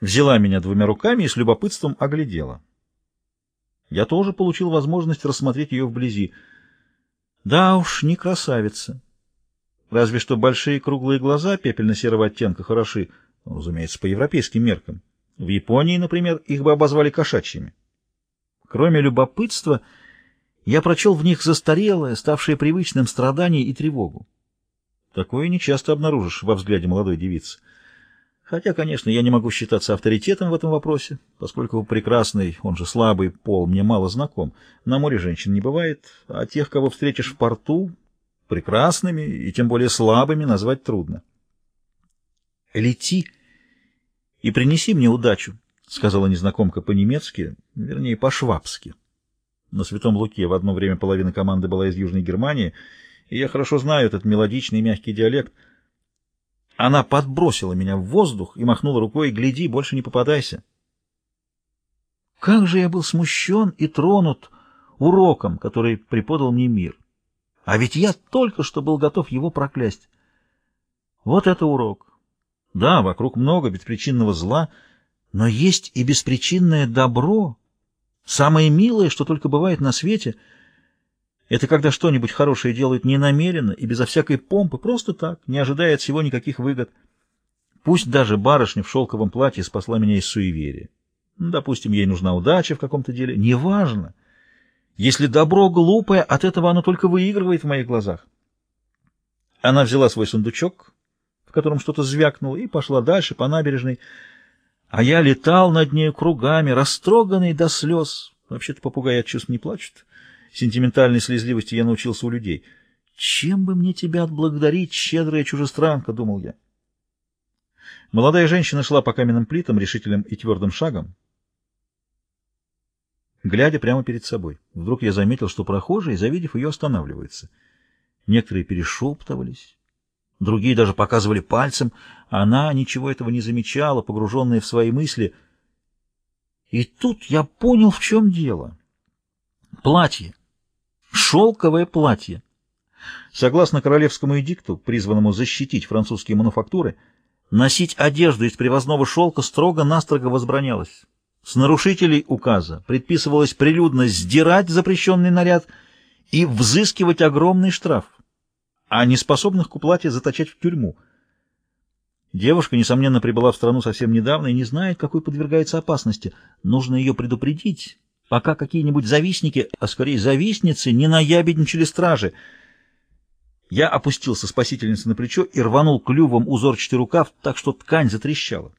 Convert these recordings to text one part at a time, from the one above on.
взяла меня двумя руками и с любопытством оглядела. Я тоже получил возможность рассмотреть ее вблизи. Да уж, не красавица. Разве что большие круглые глаза пепельно-серого оттенка хороши, разумеется, по европейским меркам. В Японии, например, их бы обозвали кошачьими. Кроме любопытства, я прочел в них застарелое, ставшее привычным страдание и тревогу. Такое нечасто обнаружишь во взгляде молодой девицы. Хотя, конечно, я не могу считаться авторитетом в этом вопросе, поскольку прекрасный, он же слабый пол, мне мало знаком. На море женщин не бывает, а тех, кого встретишь в порту, прекрасными и тем более слабыми назвать трудно. «Лети и принеси мне удачу», — сказала незнакомка по-немецки, вернее, по-швабски. На Святом Луке в одно время половина команды была из Южной Германии, и я хорошо знаю этот мелодичный мягкий диалект — она подбросила меня в воздух и махнула рукой, гляди, больше не попадайся. Как же я был смущен и тронут уроком, который преподал мне мир. А ведь я только что был готов его проклясть. Вот это урок. Да, вокруг много беспричинного зла, но есть и беспричинное добро, самое милое, что только бывает на свете — это когда что-нибудь хорошее делают ненамеренно и безо всякой помпы, просто так, не ожидая от всего никаких выгод. Пусть даже барышня в шелковом платье спасла меня из суеверия. Ну, допустим, ей нужна удача в каком-то деле. Неважно. Если добро глупое, от этого оно только выигрывает в моих глазах. Она взяла свой сундучок, в котором что-то звякнуло, и пошла дальше по набережной. А я летал над нею кругами, растроганный до слез. Вообще-то попугаи от чувств не плачут. Сентиментальной слезливости я научился у людей. «Чем бы мне тебя отблагодарить, щедрая чужестранка?» — думал я. Молодая женщина шла по каменным плитам решительным и твердым шагом, глядя прямо перед собой. Вдруг я заметил, что прохожие, завидев ее, останавливаются. Некоторые перешептывались, другие даже показывали пальцем. Она ничего этого не замечала, погруженная в свои мысли. И тут я понял, в чем дело. Платье шелковое платье. Согласно королевскому эдикту, призванному защитить французские мануфактуры, носить одежду из привозного шелка строго-настрого возбранялось. С нарушителей указа предписывалось прилюдно сдирать запрещенный наряд и взыскивать огромный штраф, а неспособных к уплате заточать в тюрьму. Девушка, несомненно, прибыла в страну совсем недавно и не знает, какой подвергается опасности. Нужно ее предупредить пока какие-нибудь завистники, а скорее завистницы, не наябедничали стражи. Я опустился спасительнице на плечо и рванул клювом узорчатый рукав, так что ткань затрещала.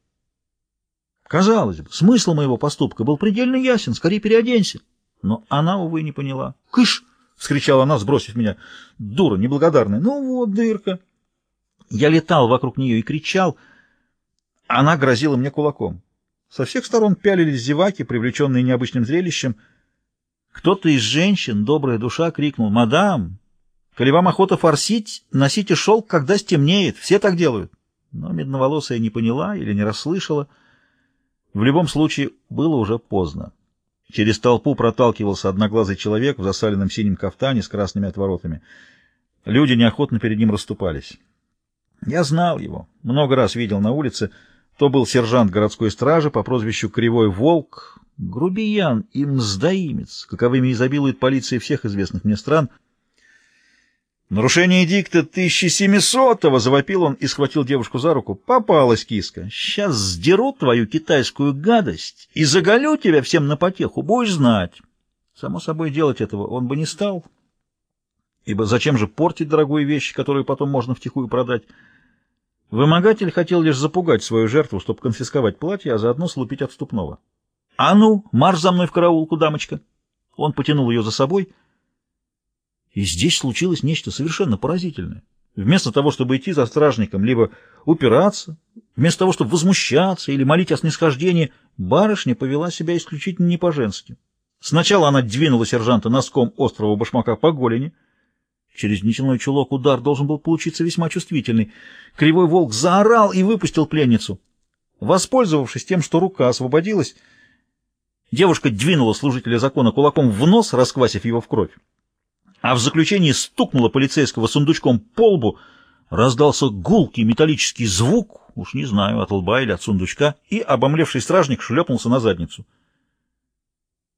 Казалось бы, смысл моего поступка был предельно ясен, скорее переоденься. Но она, увы, не поняла. «Кыш!» — вскричала она, сбросив меня. «Дура неблагодарная! Ну вот дырка!» Я летал вокруг нее и кричал. Она грозила мне кулаком. Со всех сторон пялились зеваки, привлеченные необычным зрелищем. Кто-то из женщин, добрая душа, крикнул «Мадам, коли вам охота форсить, носите шелк, когда стемнеет, все так делают». Но медноволосая не поняла или не расслышала. В любом случае, было уже поздно. Через толпу проталкивался одноглазый человек в засаленном синем кафтане с красными отворотами. Люди неохотно перед ним расступались. Я знал его, много раз видел на улице, то был сержант городской стражи по прозвищу Кривой Волк, грубиян и мздоимец, каковыми изобилует полиция всех известных мне стран. «Нарушение дикта 1700-го!» — завопил он и схватил девушку за руку. «Попалась киска! Сейчас сдеру твою китайскую гадость и заголю тебя всем на потеху, будешь знать!» Само собой, делать этого он бы не стал, ибо зачем же портить дорогую вещь, которую потом можно втихую продать? Вымогатель хотел лишь запугать свою жертву, чтобы конфисковать платье, а заодно слупить отступного. «А ну, марш за мной в караулку, дамочка!» Он потянул ее за собой, и здесь случилось нечто совершенно поразительное. Вместо того, чтобы идти за стражником, либо упираться, вместо того, чтобы возмущаться или молить о снисхождении, барышня повела себя исключительно не по-женски. Сначала она двинула сержанта носком острого башмака по голени, Через нитяной чулок удар должен был получиться весьма чувствительный. Кривой волк заорал и выпустил пленницу. Воспользовавшись тем, что рука освободилась, девушка двинула служителя закона кулаком в нос, расквасив его в кровь. А в заключении стукнула полицейского сундучком по лбу, раздался гулкий металлический звук, уж не знаю, от лба или от сундучка, и обомлевший стражник шлепнулся на задницу.